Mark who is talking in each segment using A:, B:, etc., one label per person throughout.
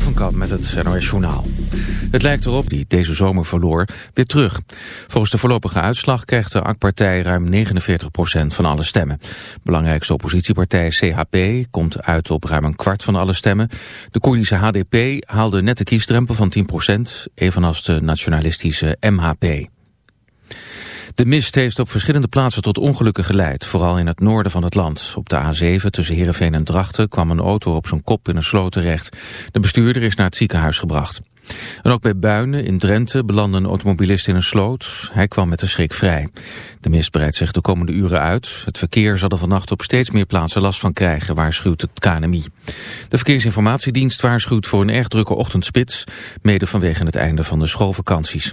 A: Van met het NOS Journaal. Het lijkt erop, die deze zomer verloor, weer terug. Volgens de voorlopige uitslag krijgt de AK-partij ruim 49% van alle stemmen. Belangrijkste oppositiepartij CHP komt uit op ruim een kwart van alle stemmen. De Koerdische HDP haalde net de kiesdrempel van 10% evenals de nationalistische MHP. De mist heeft op verschillende plaatsen tot ongelukken geleid, vooral in het noorden van het land. Op de A7 tussen Heerenveen en Drachten kwam een auto op zijn kop in een sloot terecht. De bestuurder is naar het ziekenhuis gebracht. En ook bij Buinen in Drenthe belandde een automobilist in een sloot. Hij kwam met de schrik vrij. De mist breidt zich de komende uren uit. Het verkeer zal er vannacht op steeds meer plaatsen last van krijgen, waarschuwt het KNMI. De Verkeersinformatiedienst waarschuwt voor een erg drukke ochtendspits, mede vanwege het einde van de schoolvakanties.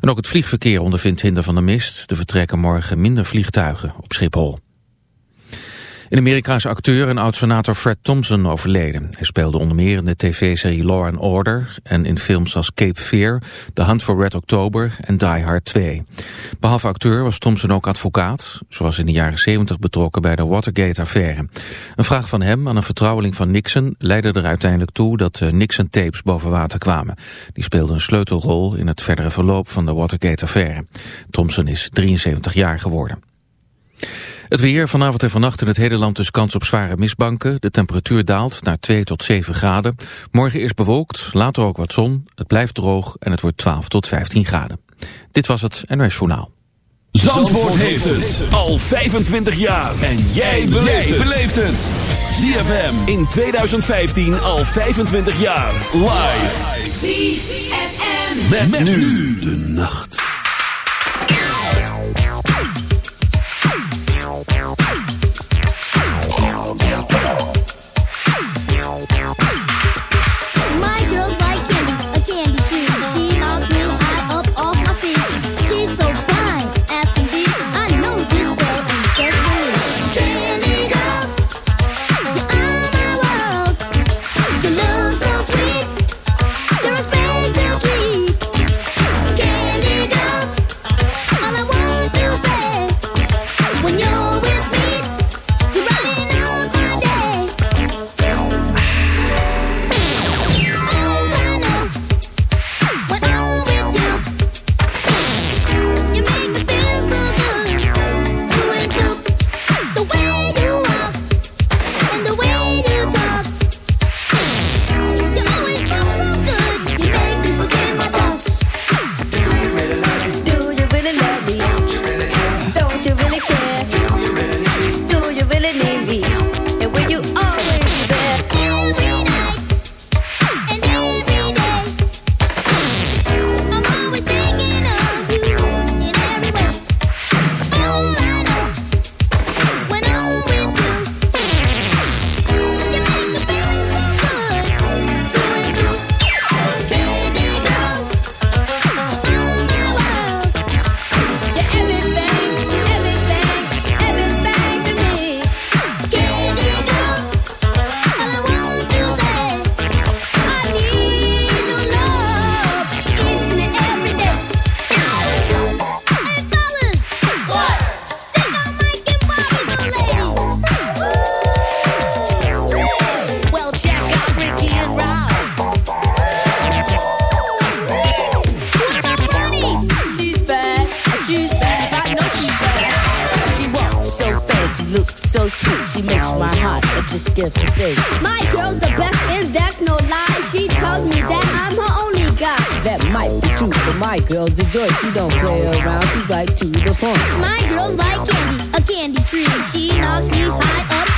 A: En ook het vliegverkeer ondervindt hinder van de mist. Er vertrekken morgen minder vliegtuigen op Schiphol. Een Amerikaanse acteur en oud-senator Fred Thompson overleden. Hij speelde onder meer in de tv-serie Law and Order... en in films als Cape Fear, The Hunt for Red October en Die Hard 2. Behalve acteur was Thompson ook advocaat. Zoals in de jaren 70 betrokken bij de Watergate-affaire. Een vraag van hem aan een vertrouweling van Nixon... leidde er uiteindelijk toe dat Nixon-tapes boven water kwamen. Die speelden een sleutelrol in het verdere verloop van de Watergate-affaire. Thompson is 73 jaar geworden. Het weer vanavond en vannacht in het hele land dus kans op zware mistbanken. De temperatuur daalt naar 2 tot 7 graden. Morgen eerst bewolkt, later ook wat zon. Het blijft droog en het wordt 12 tot 15 graden. Dit was het NOS Journaal.
B: Zandvoort, heeft het al 25 jaar. En jij beleeft het. ZFM in 2015 al 25 jaar. Live. ZFM. met nu de nacht.
C: Check out Ricky and Rob. She's bad, she's bad. I
D: know she's bad. She walks so fast, she looks so sweet. She makes my heart just a beat.
E: My girl's the best, and that's no lie. She tells me that I'm her only guy. That might be true, but my girl's. She don't play around. She's right to the point. My girl's like candy, a candy tree. She knocks me high up.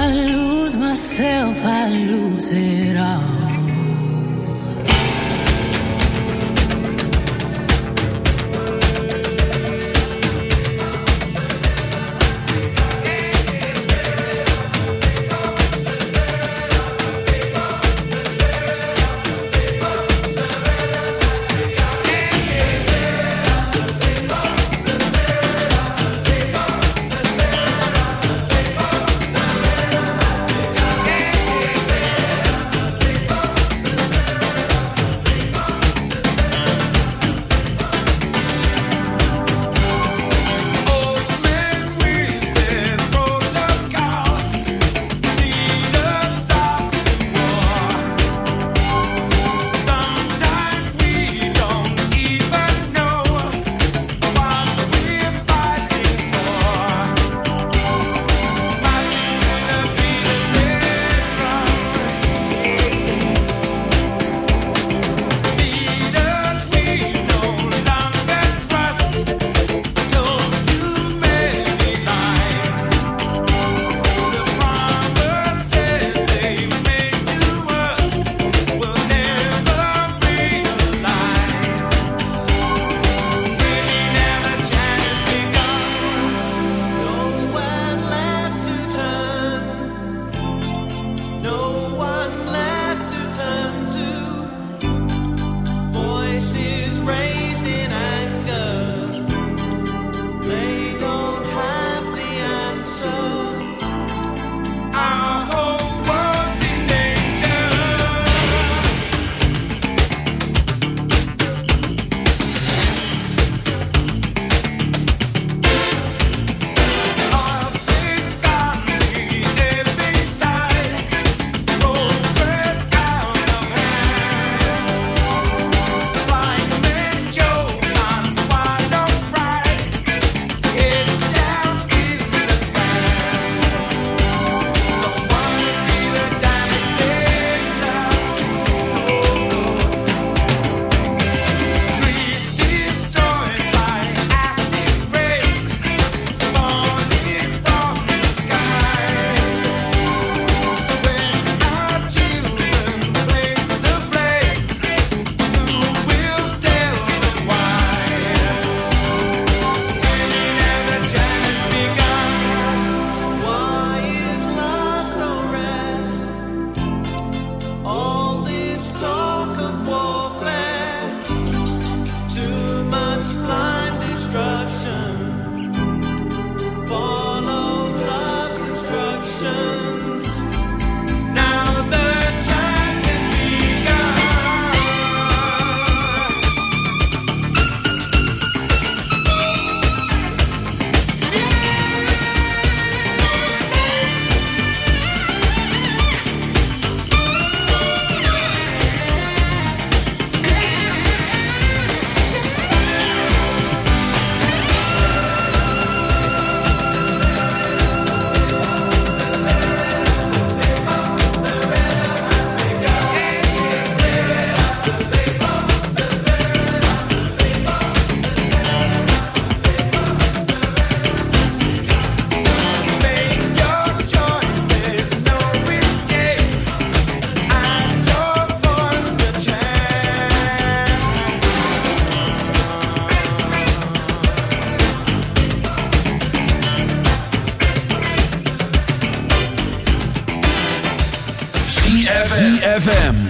E: I lose myself, I lose it all.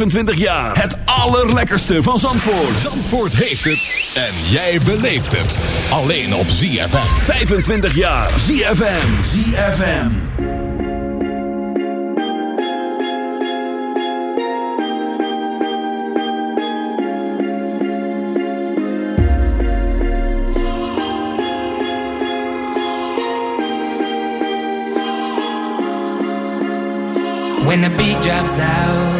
B: 25 jaar. Het allerlekkerste van Zandvoort.
F: Zandvoort heeft het. En jij beleeft het. Alleen op ZFM.
B: 25 jaar. ZFM. ZFM.
G: When the beat drops out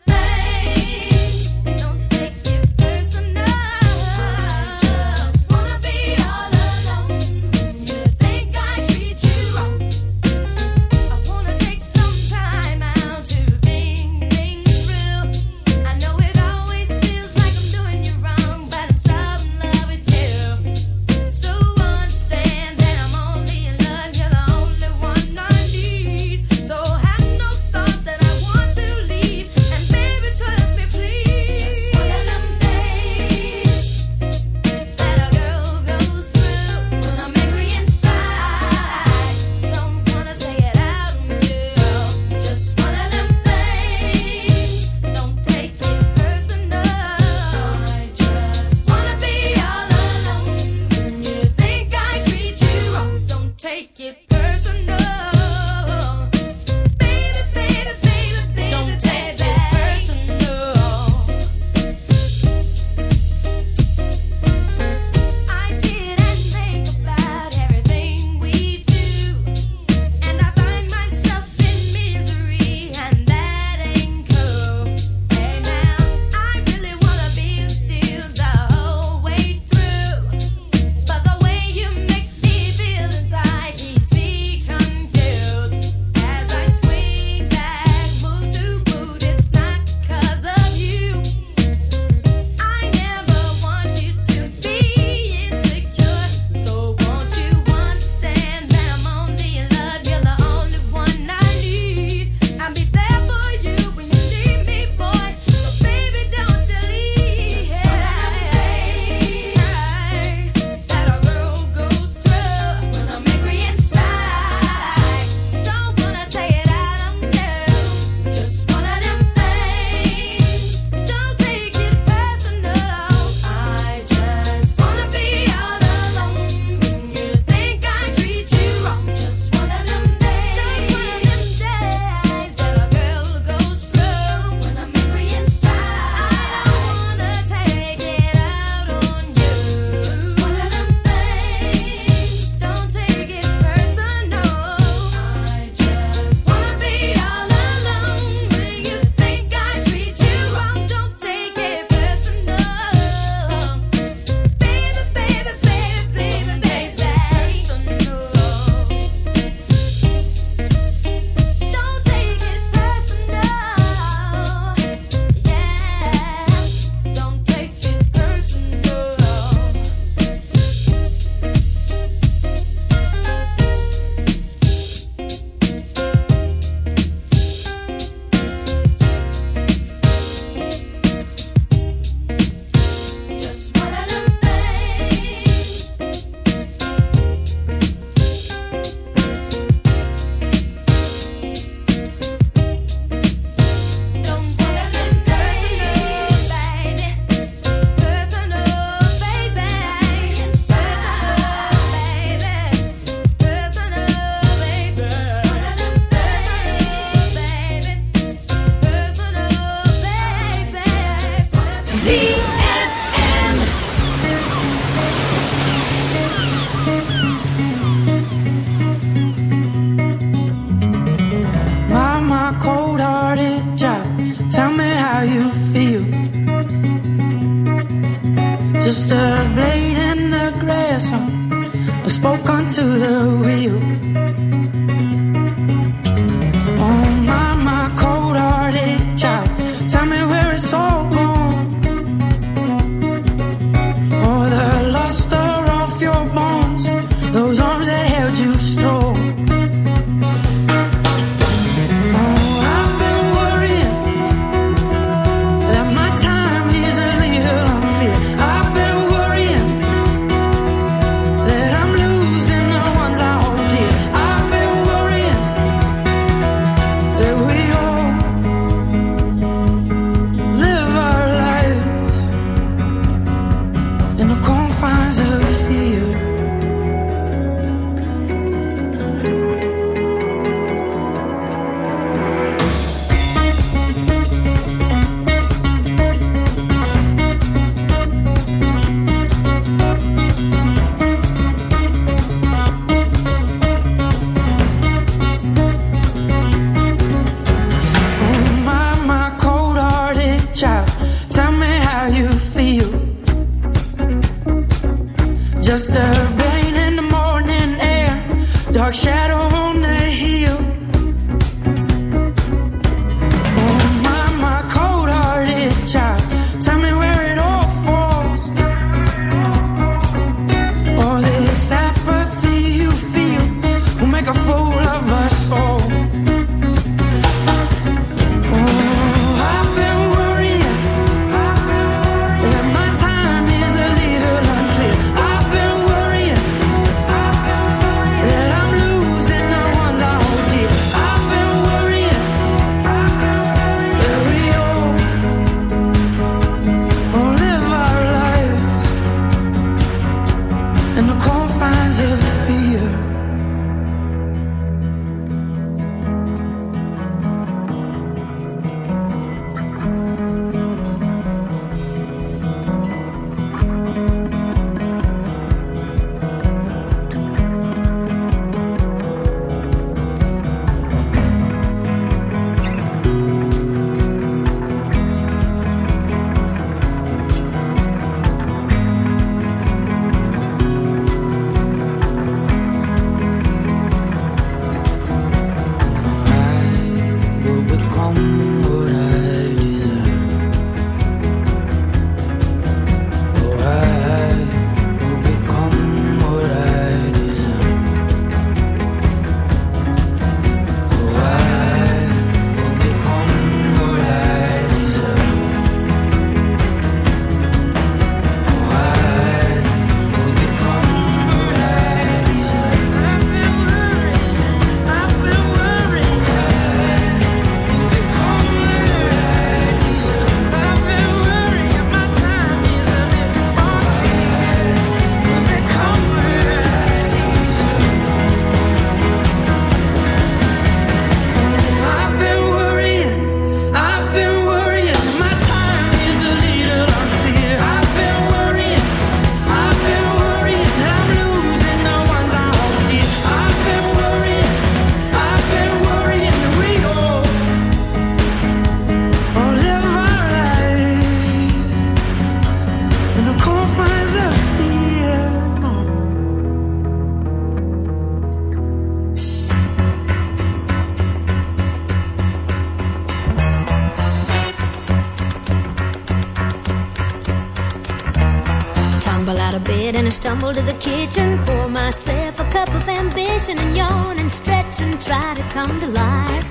D: come to life.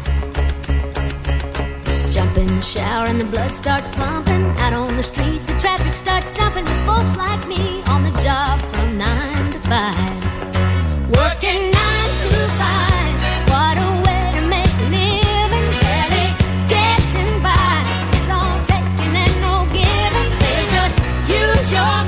D: Jump in the shower and the blood starts pumping. Out on the streets, the traffic starts jumping. With folks like me on the job from nine to five. Working nine to five. What a way to make living. Barely getting by. It's all taking and no giving. They just use your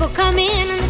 D: people come in